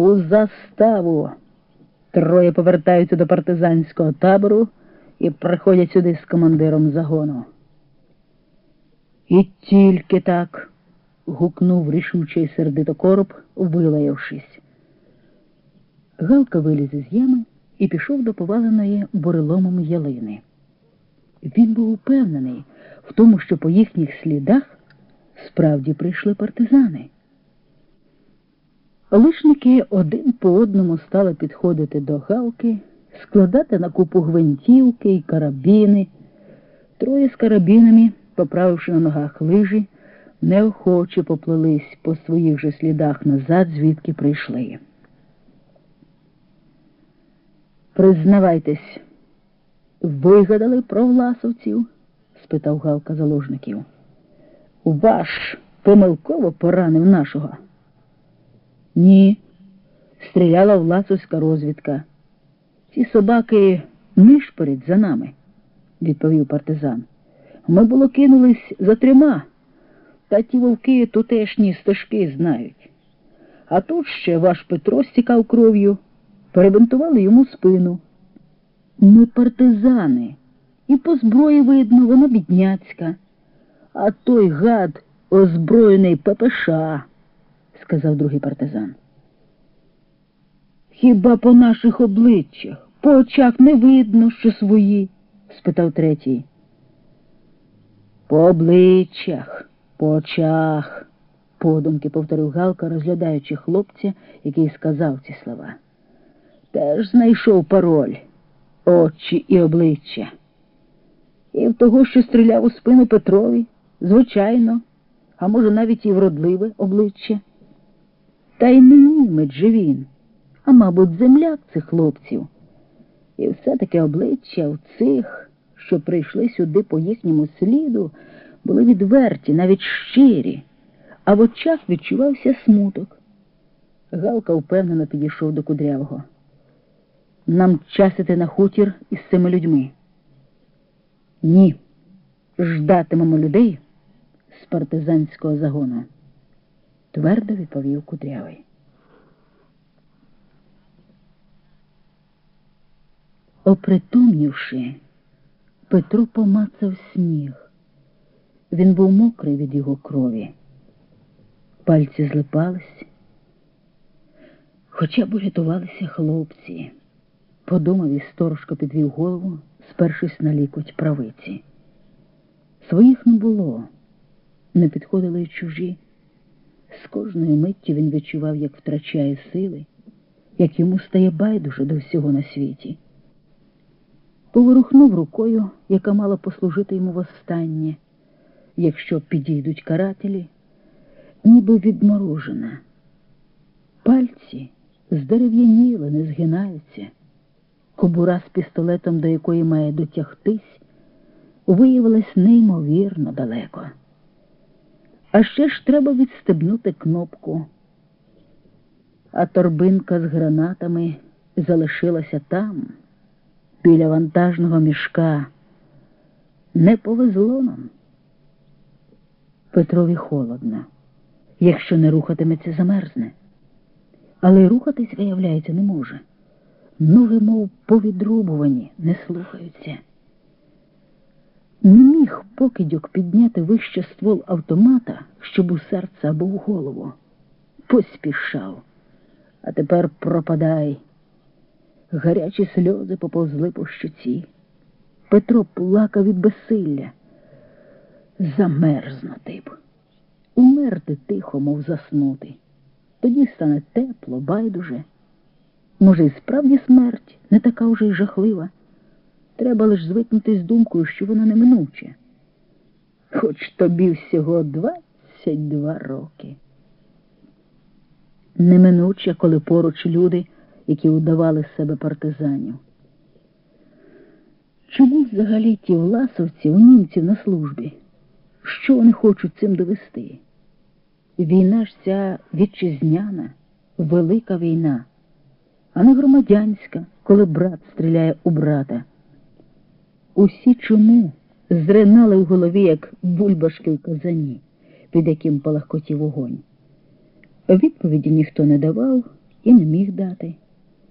У заставу. Троє повертаються до партизанського табору і приходять сюди з командиром загону. І тільки так. гукнув рішучий сердито короб, вилаявшись. Галка виліз із ями і пішов до поваленої буреломом ялини. Він був упевнений в тому, що по їхніх слідах справді прийшли партизани. Лишники один по одному стали підходити до галки, складати на купу гвинтівки і карабіни. Троє з карабінами, поправивши на ногах лижі, неохоче поплились по своїх же слідах назад, звідки прийшли. Признавайтесь, вигадали про власовців? спитав Галка заложників. Ваш помилково поранив нашого. Ні, стріляла власовська розвідка. Ці собаки нишпорять за нами, відповів партизан. Ми було кинулись за трьома, та ті вовки тутешні стежки знають. А тут ще ваш Петро стікав кров'ю, перебинтували йому спину. Ми партизани, і по зброї видно, вона бідняцька. А той гад озброєний ППШ, сказав другий партизан. Хіба по наших обличчях, по очах не видно, що свої? спитав третій. По обличчях, по очах, подумки повторив Галка, розглядаючи хлопця, який сказав ці слова. Теж знайшов пароль, очі і обличчя. І в того, що стріляв у спину Петрові, звичайно, а може, навіть і вродливе обличчя. Та й не німець же він, а, мабуть, земляк цих хлопців. І все-таки обличчя в цих, що прийшли сюди по їхньому сліду, були відверті, навіть щирі, а в очах відчувався смуток. Галка впевнено підійшов до кудрявого. Нам часити на хутір із цими людьми. Ні, ждатимемо людей з партизанського загону, твердо відповів кудрявий. Опритомнівши, Петро помацав сніг. Він був мокрий від його крові. Пальці злипались, хоча б урятувалися хлопці. Подумав і сторожко підвів голову, спершись на лікоть правиці. Своїх не було, не підходили й чужі. З кожної миттю він відчував, як втрачає сили, як йому стає байдуже до всього на світі. Поворухнув рукою, яка мала послужити йому востаннє, якщо підійдуть карателі, ніби відморожена. Пальці здерев'яніли, не згинаються. Кобура з пістолетом, до якої має дотягтись, виявилась неймовірно далеко. А ще ж треба відстебнути кнопку. А торбинка з гранатами залишилася там, біля вантажного мішка. Не повезло нам. Петрові холодно. Якщо не рухатиметься, замерзне. Але рухатись, виявляється, не може. Ноги, мов повідрубувані, не слухаються. Не міг покидьок підняти вище ствол автомата, щоб у серце або в голову. Поспішав, а тепер пропадай. Гарячі сльози поповзли по щоці. Петро плакав від безсилля. Замерзнути б, умерти тихо, мов заснути. Тоді стане тепло, байдуже. Може, і справді смерть не така вже й жахлива. Треба лиш звикнути з думкою, що вона неминуча. Хоч тобі всього двадцять два роки. Неминуча, коли поруч люди, які удавали себе партизанів. Чому взагалі ті власовці у німців на службі? Що вони хочуть цим довести? Війна ж ця вітчизняна, велика війна, а не громадянська, коли брат стріляє у брата. Усі чому зринали в голові, як бульбашки в казані, під яким палахкотів вогонь. Відповіді ніхто не давав, і не міг дати.